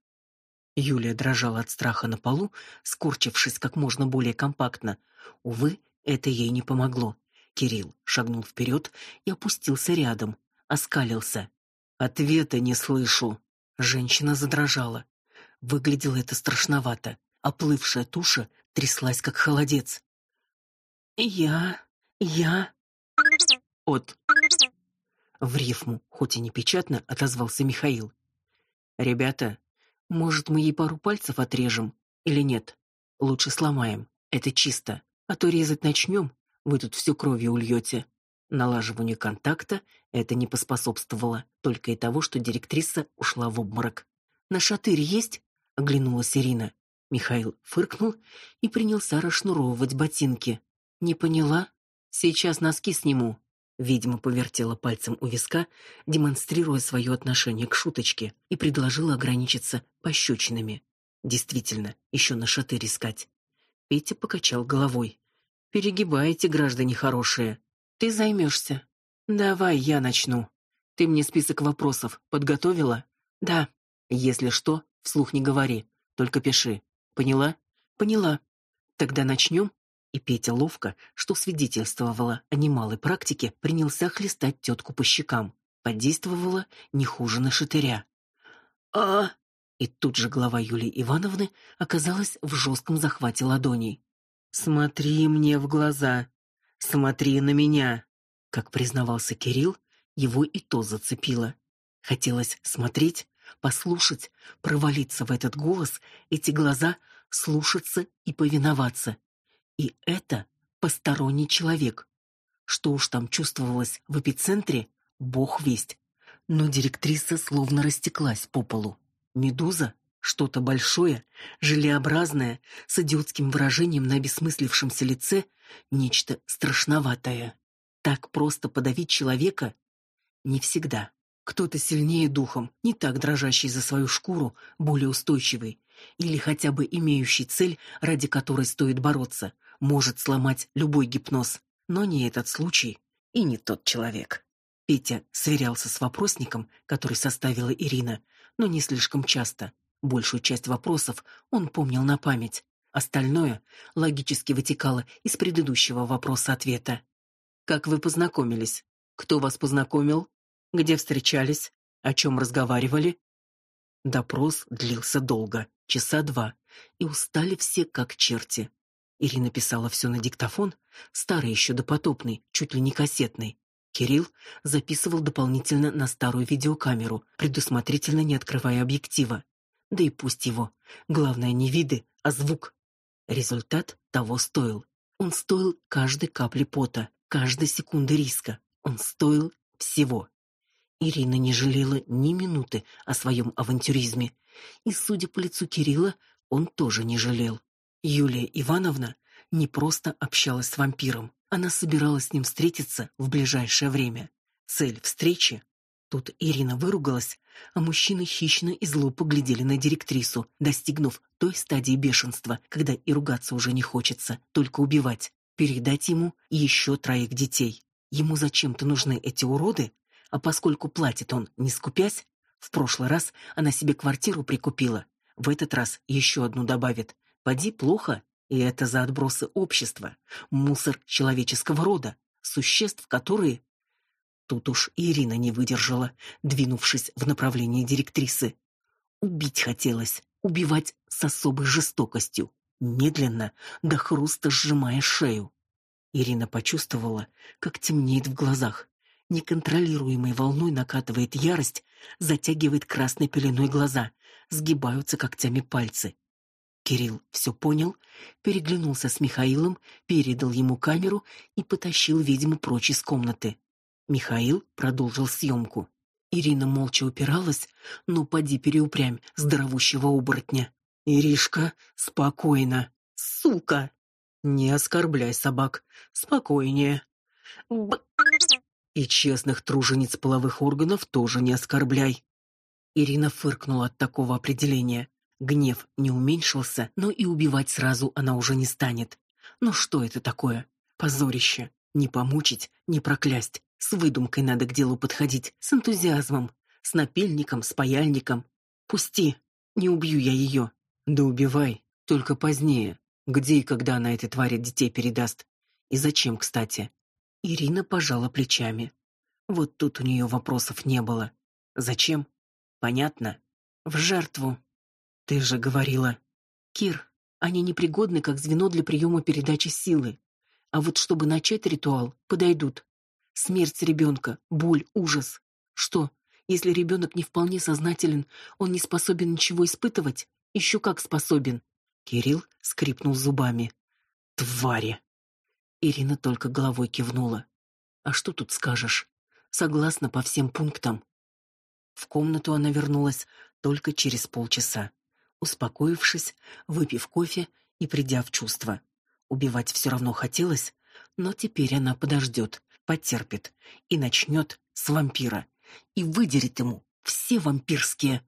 Юлия дрожала от страха на полу, скорчившись как можно более компактно. Увы, это ей не помогло. Кирилл шагнул вперед и опустился рядом, оскалился. Ответа не слышу. Женщина задрожала. Выглядело это страшновато. Оплывшая туша тряслась как холодец. Я, я от в рифму, хоть и не печатно, отозвался Михаил. Ребята, может, мы ей пару пальцев отрежем или нет? Лучше сломаем. Это чисто. А то резать начнем, вы тут всю кровью ульете. Налаживанию контакта это не поспособствовало, только и того, что директриса ушла в обморок. На шатырь есть? оглянулась Ирина. Михаил фыркнул и принялся расшнуровывать ботинки. Не поняла? Сейчас носки сниму. Ведьма повертела пальцем у виска, демонстрируя свое отношение к шуточке, и предложила ограничиться пощечинами. Действительно, еще на шатырь искать. Петя покачал головой. Перегибаете, граждане хорошие. Ты займешься. Давай я начну. Ты мне список вопросов подготовила? Да. Если что, вслух не говори, только пиши. Поняла? Поняла. Тогда начнем?» И Петя ловко, что свидетельствовало о немалой практике, принялся хлестать тетку по щекам. Подействовало не хуже на шатыря. А! И тут же голова Юлии Ивановны оказалась в жестком захвате ладоней. Смотри мне в глаза. Смотри на меня. Как признавался Кирилл, его и то зацепило. Хотелось смотреть, послушать, провалиться в этот голос, эти глаза, слушаться и повиноваться. И это посторонний человек. Что уж там чувствовалось в эпицентре, бог весть. Но директриса словно растеклась по полу. Медуза что-то большое, желеобразное, с идиотским выражением на обесмыслившемся лице, нечто страшноватое. Так просто подавить человека не всегда. Кто-то сильнее духом, не так дрожащий за свою шкуру, более устойчивый, или хотя бы имеющий цель, ради которой стоит бороться, может сломать любой гипноз, но не этот случай и не тот человек. Петя сверялся с вопросником, который составила Ирина, но не слишком часто. Большую часть вопросов он помнил на память. Остальное логически вытекало из предыдущего вопроса-ответа. Как вы познакомились? Кто вас познакомил? Где встречались? О чем разговаривали? Допрос длился долго, часа два, и устали все как черти. Ирина писала все на диктофон, старый еще допотопный, чуть ли не кассетный. Кирилл записывал дополнительно на старую видеокамеру, предусмотрительно не открывая объектива. Да и пусть его. Главное не виды, а звук. Результат того стоил. Он стоил каждой капли пота, каждой секунды риска. Он стоил всего. Ирина не жалела ни минуты о своем авантюризме, и, судя по лицу Кирилла, он тоже не жалел. Юлия Ивановна не просто общалась с вампиром, она собиралась с ним встретиться в ближайшее время. Цель встречи Тут Ирина выругалась, а мужчины хищно и зло поглядели на директрису, достигнув той стадии бешенства, когда и ругаться уже не хочется, только убивать, передать ему еще троих детей. Ему зачем-то нужны эти уроды, а поскольку платит он, не скупясь, в прошлый раз она себе квартиру прикупила, в этот раз еще одну добавит. Поди плохо, и это за отбросы общества, мусор человеческого рода, существ, которые Тут уж Ирина не выдержала, двинувшись в направлении директрисы. Убить хотелось, убивать с особой жестокостью, медленно, до хруста сжимая шею. Ирина почувствовала, как темнеет в глазах. Неконтролируемой волной накатывает ярость, затягивает красной пеленой глаза, сгибаются когтями пальцы. Кирилл все понял, переглянулся с Михаилом, передал ему камеру и потащил ведьму прочь из комнаты. Михаил продолжил съемку. Ирина молча упиралась, но поди переупрямь здоровущего оборотня. Иришка, спокойно. Сука. Не оскорбляй собак. Спокойнее. Б... И честных тружениц половых органов тоже не оскорбляй. Ирина фыркнула от такого определения. Гнев не уменьшился, но и убивать сразу она уже не станет. Но что это такое? Позорище. Не помучить, не проклясть. С выдумкой надо к делу подходить, с энтузиазмом, с напильником, с паяльником. Пусти, не убью я ее. Да убивай, только позднее. Где и когда она этой твари детей передаст? И зачем, кстати? Ирина пожала плечами. Вот тут у нее вопросов не было. Зачем? Понятно. В жертву. Ты же говорила. Кир, они непригодны как звено для приема передачи силы. А вот чтобы начать ритуал, подойдут. Смерть ребенка, боль, ужас. Что, если ребенок не вполне сознателен, он не способен ничего испытывать? Еще как способен. Кирилл скрипнул зубами. Твари. Ирина только головой кивнула. А что тут скажешь? Согласна по всем пунктам. В комнату она вернулась только через полчаса, успокоившись, выпив кофе и придя в чувство. Убивать все равно хотелось, но теперь она подождет, потерпит и начнет с вампира и выдерет ему все вампирские.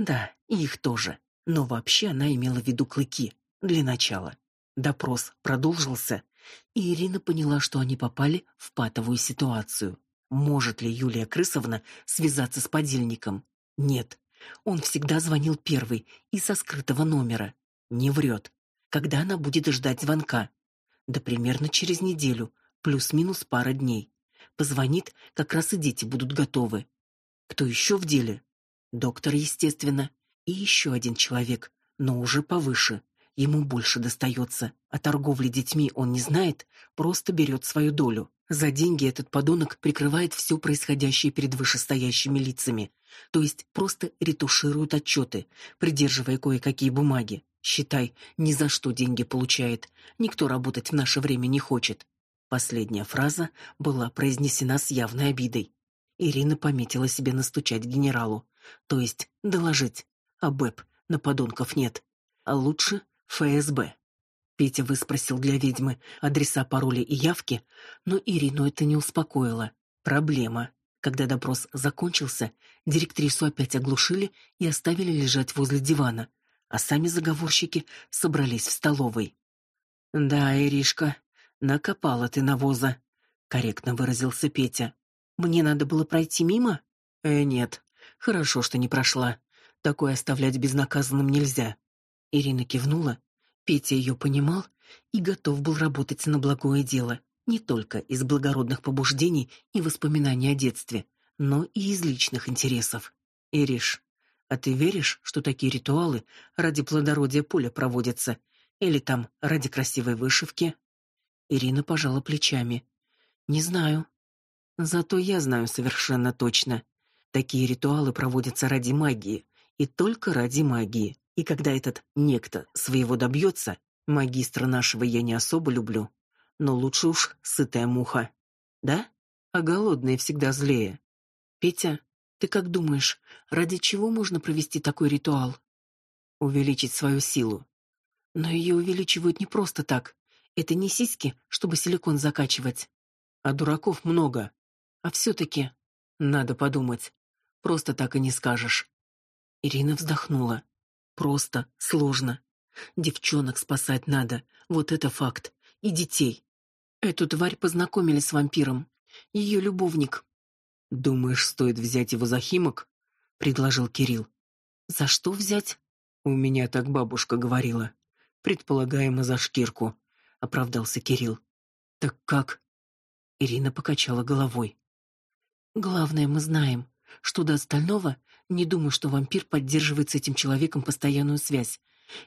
Да, и их тоже. Но вообще она имела в виду клыки для начала. Допрос продолжился, и Ирина поняла, что они попали в патовую ситуацию. Может ли Юлия Крысовна связаться с подельником? Нет. Он всегда звонил первый и со скрытого номера. Не врет. Когда она будет ждать звонка? Да примерно через неделю, плюс-минус пара дней. Позвонит, как раз и дети будут готовы. Кто еще в деле? Доктор, естественно, и еще один человек, но уже повыше. ему больше достается. О торговле детьми он не знает, просто берет свою долю. За деньги этот подонок прикрывает все происходящее перед вышестоящими лицами, то есть просто ретуширует отчеты, придерживая кое-какие бумаги. Считай, ни за что деньги получает. Никто работать в наше время не хочет. Последняя фраза была произнесена с явной обидой. Ирина пометила себе настучать генералу, то есть доложить. А БЭП на подонков нет. А лучше ФСБ. Петя выспросил для ведьмы адреса, пароли и явки, но Ирину это не успокоило. Проблема. Когда допрос закончился, директрису опять оглушили и оставили лежать возле дивана, а сами заговорщики собрались в столовой. «Да, Иришка, накопала ты навоза», — корректно выразился Петя. «Мне надо было пройти мимо?» «Э, нет. Хорошо, что не прошла. Такое оставлять безнаказанным нельзя». Ирина кивнула Петя ее понимал и готов был работать на благое дело, не только из благородных побуждений и воспоминаний о детстве, но и из личных интересов. Ириш, а ты веришь, что такие ритуалы ради плодородия поля проводятся или там ради красивой вышивки? Ирина пожала плечами. Не знаю. Зато я знаю совершенно точно. Такие ритуалы проводятся ради магии, и только ради магии. И когда этот некто своего добьется, магистра нашего я не особо люблю, но лучше уж сытая муха. Да? А голодные всегда злее. Петя, ты как думаешь, ради чего можно провести такой ритуал? Увеличить свою силу. Но ее увеличивают не просто так. Это не сиськи, чтобы силикон закачивать. А дураков много. А все-таки надо подумать. Просто так и не скажешь. Ирина вздохнула. Просто, сложно. Девчонок спасать надо, вот это факт. И детей. Эту тварь познакомили с вампиром. Ее любовник. Думаешь, стоит взять его за химок? предложил Кирилл. За что взять? У меня так бабушка говорила. Предполагаемо за шкирку, оправдался Кирилл. Так как? Ирина покачала головой. Главное, мы знаем, что до остального не думаю, что вампир поддерживает с этим человеком постоянную связь.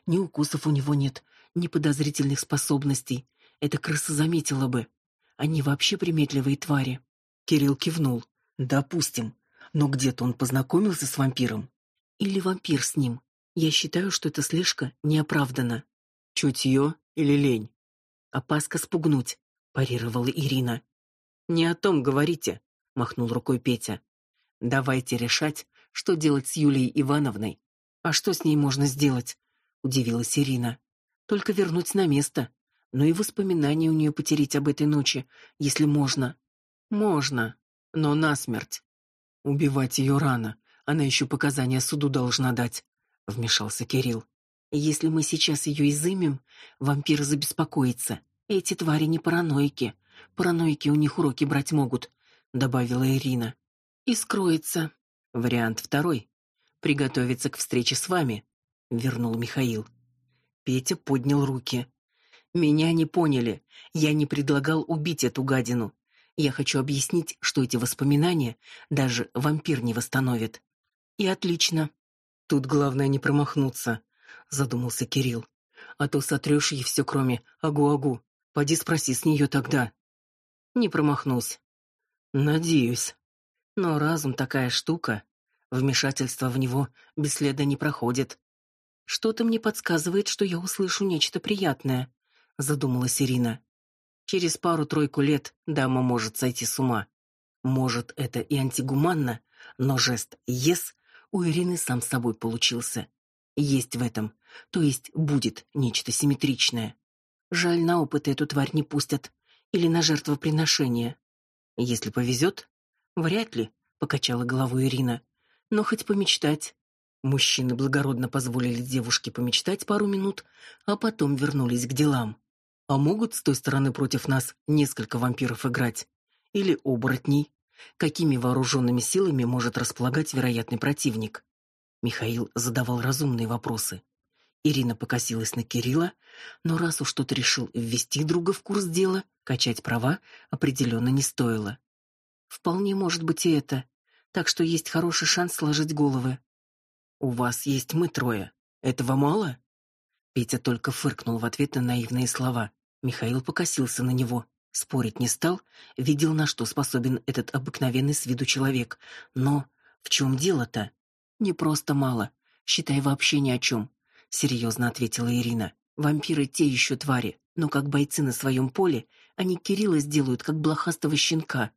Ни укусов у него нет, ни подозрительных способностей. Эта крыса заметила бы. Они вообще приметливые твари. Кирилл кивнул. Допустим. Но где-то он познакомился с вампиром. Или вампир с ним. Я считаю, что эта слежка неоправдана. Чутье или лень? Опаска спугнуть, парировала Ирина. Не о том говорите, махнул рукой Петя. Давайте решать, что делать с Юлией Ивановной? А что с ней можно сделать? удивилась Ирина. Только вернуть на место. Но и воспоминания у нее потерять об этой ночи, если можно. Можно, но насмерть. Убивать ее рано. Она еще показания суду должна дать, вмешался Кирилл. Если мы сейчас ее изымем, вампир забеспокоится. Эти твари не параноики. Параноики у них уроки брать могут, добавила Ирина. И скроется. Вариант второй. Приготовиться к встрече с вами, вернул Михаил. Петя поднял руки. Меня не поняли. Я не предлагал убить эту гадину. Я хочу объяснить, что эти воспоминания даже вампир не восстановит. И отлично. Тут главное не промахнуться, задумался Кирилл. А то сотрешь ей все, кроме агу-агу. Поди спроси с нее тогда. Не промахнусь. Надеюсь. Но разум такая штука, вмешательство в него бесследно не проходит. Что-то мне подсказывает, что я услышу нечто приятное, задумалась Ирина. Через пару-тройку лет дама может сойти с ума. Может, это и антигуманно, но жест «ес» у Ирины сам собой получился. Есть в этом, то есть будет нечто симметричное. Жаль, на опыт эту тварь не пустят или на жертвоприношение. Если повезет, Вряд ли, покачала головой Ирина. Но хоть помечтать. Мужчины благородно позволили девушке помечтать пару минут, а потом вернулись к делам. А могут с той стороны против нас несколько вампиров играть или оборотней? Какими вооруженными силами может располагать вероятный противник? Михаил задавал разумные вопросы. Ирина покосилась на Кирилла, но раз уж тот решил ввести друга в курс дела, качать права определенно не стоило. Вполне может быть и это. Так что есть хороший шанс сложить головы. У вас есть мы трое. Этого мало? Петя только фыркнул в ответ на наивные слова. Михаил покосился на него. Спорить не стал, видел, на что способен этот обыкновенный с виду человек. Но в чем дело-то? Не просто мало. Считай вообще ни о чем. Серьезно ответила Ирина. Вампиры те еще твари, но как бойцы на своем поле, они Кирилла сделают как блохастого щенка.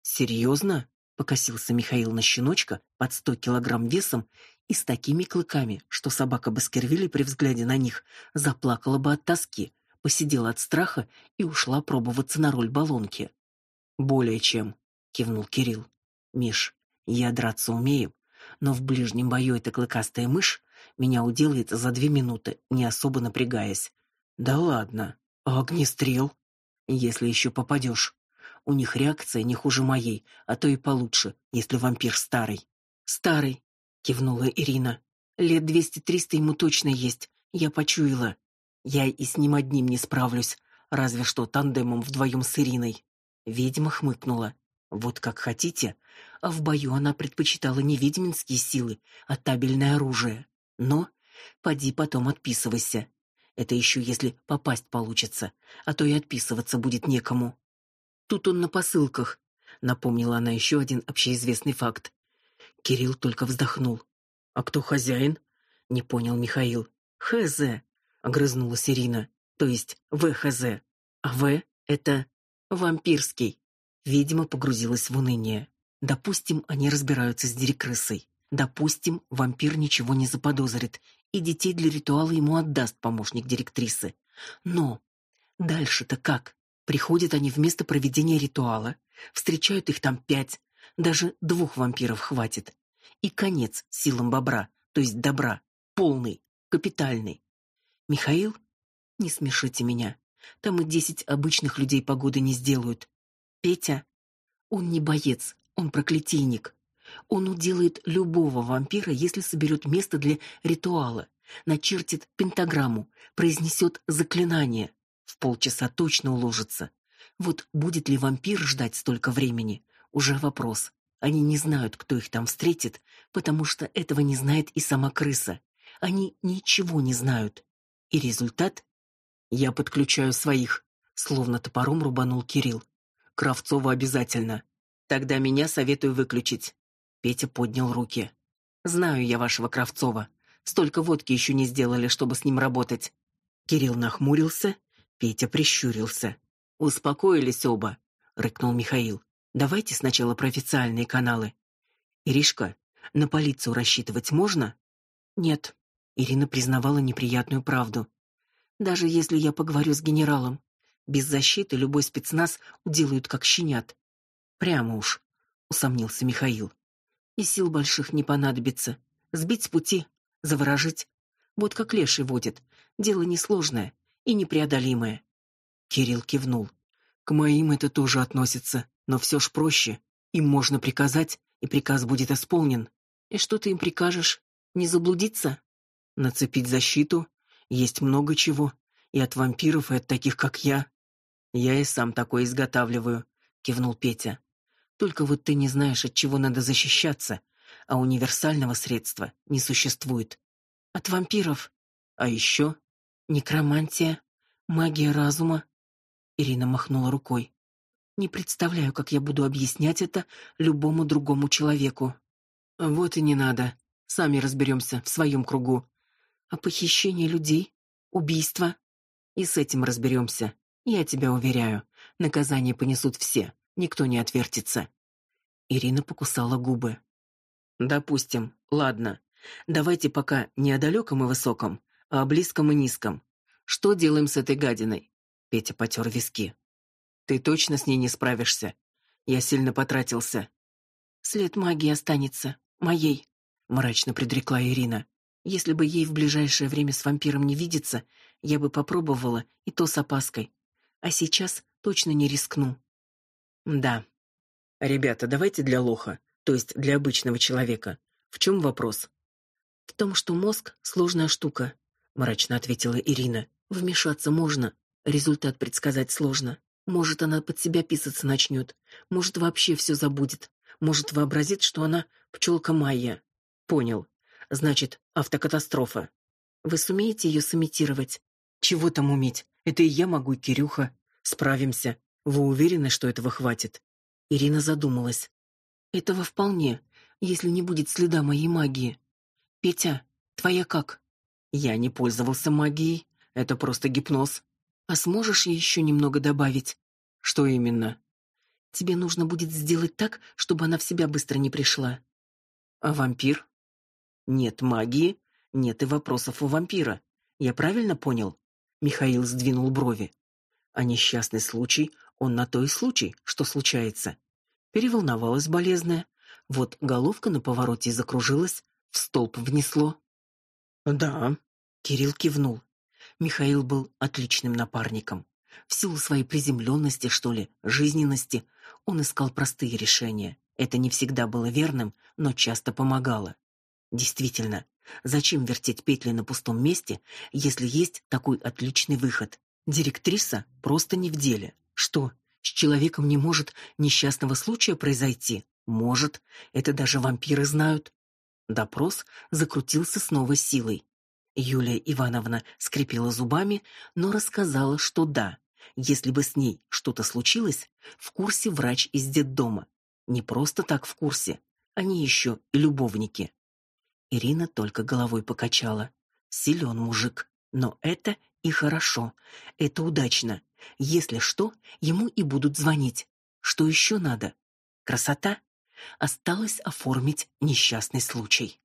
Серьезно? Покосился Михаил на щеночка под сто килограмм весом и с такими клыками, что собака Баскервилей при взгляде на них заплакала бы от тоски, посидела от страха и ушла пробоваться на роль балонки. Более чем, кивнул Кирилл. Миш, я драться умею, но в ближнем бою эта клыкастая мышь меня уделает за две минуты, не особо напрягаясь. Да ладно, а огнестрел? Если еще попадешь. У них реакция не хуже моей, а то и получше, если вампир старый. Старый, кивнула Ирина. Лет двести-триста ему точно есть, я почуяла. Я и с ним одним не справлюсь, разве что тандемом вдвоем с Ириной. Ведьма хмыкнула. Вот как хотите, а в бою она предпочитала не ведьминские силы, а табельное оружие. Но поди потом отписывайся. Это еще если попасть получится, а то и отписываться будет некому. Тут он на посылках, напомнила она еще один общеизвестный факт. Кирилл только вздохнул. А кто хозяин? Не понял Михаил. ХЗ, огрызнулась Ирина. То есть ВХЗ. А В это вампирский. Видимо, погрузилась в уныние. Допустим, они разбираются с дирекрысой. Допустим, вампир ничего не заподозрит, и детей для ритуала ему отдаст помощник директрисы. Но дальше-то как? Приходят они в место проведения ритуала, встречают их там пять, даже двух вампиров хватит. И конец силам бобра, то есть добра, полный, капитальный. Михаил, не смешите меня. Там и десять обычных людей погоды не сделают. Петя, он не боец, он проклятийник. Он уделает любого вампира, если соберет место для ритуала, начертит пентаграмму, произнесет заклинание. В полчаса точно уложится. Вот будет ли вампир ждать столько времени, уже вопрос. Они не знают, кто их там встретит, потому что этого не знает и сама крыса. Они ничего не знают. И результат я подключаю своих, словно топором рубанул Кирилл. Кравцова обязательно. Тогда меня советую выключить. Петя поднял руки. Знаю я вашего Кравцова. Столько водки еще не сделали, чтобы с ним работать. Кирилл нахмурился, Петя прищурился. Успокоились оба, рыкнул Михаил. Давайте сначала про официальные каналы. Иришка, на полицию рассчитывать можно? Нет. Ирина признавала неприятную правду. Даже если я поговорю с генералом, без защиты любой спецназ уделают как щенят. Прямо уж, усомнился Михаил. И сил больших не понадобится. Сбить с пути, заворожить. Вот как леший водит. Дело несложное и непреодолимое. Кирилл кивнул. К моим это тоже относится, но все ж проще. Им можно приказать, и приказ будет исполнен. И что ты им прикажешь? Не заблудиться? Нацепить защиту? Есть много чего. И от вампиров, и от таких, как я. Я и сам такое изготавливаю, кивнул Петя. Только вот ты не знаешь, от чего надо защищаться, а универсального средства не существует. От вампиров. А еще некромантия, магия разума. Ирина махнула рукой. Не представляю, как я буду объяснять это любому другому человеку. Вот и не надо. Сами разберемся в своем кругу. А похищение людей, убийство и с этим разберемся. Я тебя уверяю, наказание понесут все никто не отвертится. Ирина покусала губы. Допустим. Ладно. Давайте пока не о далеком и высоком, а о близком и низком. Что делаем с этой гадиной? Петя потер виски. Ты точно с ней не справишься? Я сильно потратился. След магии останется, моей, мрачно предрекла Ирина. Если бы ей в ближайшее время с вампиром не видеться, я бы попробовала, и то с опаской. А сейчас точно не рискну. Да. Ребята, давайте для лоха, то есть для обычного человека. В чем вопрос? В том, что мозг сложная штука, мрачно ответила Ирина. Вмешаться можно, результат предсказать сложно. Может, она под себя писаться начнет, может, вообще все забудет, может, вообразит, что она пчелка Майя. Понял. Значит, автокатастрофа. Вы сумеете ее сымитировать? Чего там уметь? Это и я могу, и Кирюха. Справимся. Вы уверены, что этого хватит? Ирина задумалась. Этого вполне, если не будет следа моей магии. Петя, твоя как? Я не пользовался магией. Это просто гипноз. А сможешь еще немного добавить? Что именно? Тебе нужно будет сделать так, чтобы она в себя быстро не пришла. А вампир? Нет магии, нет и вопросов у вампира. Я правильно понял? Михаил сдвинул брови. А несчастный случай, он на то и случай, что случается. Переволновалась болезная. Вот головка на повороте закружилась, в столб внесло. Да, Кирилл кивнул. Михаил был отличным напарником. В силу своей приземленности, что ли, жизненности, он искал простые решения. Это не всегда было верным, но часто помогало. Действительно, зачем вертеть петли на пустом месте, если есть такой отличный выход? Директриса просто не в деле. Что, с человеком не может несчастного случая произойти? Может, это даже вампиры знают. Допрос закрутился с новой силой. Юлия Ивановна скрипела зубами, но рассказала, что да, если бы с ней что-то случилось, в курсе врач из детдома. Не просто так в курсе, они еще и любовники. Ирина только головой покачала. Силен мужик, но это и хорошо. Это удачно. Если что, ему и будут звонить. Что еще надо? Красота? Осталось оформить несчастный случай.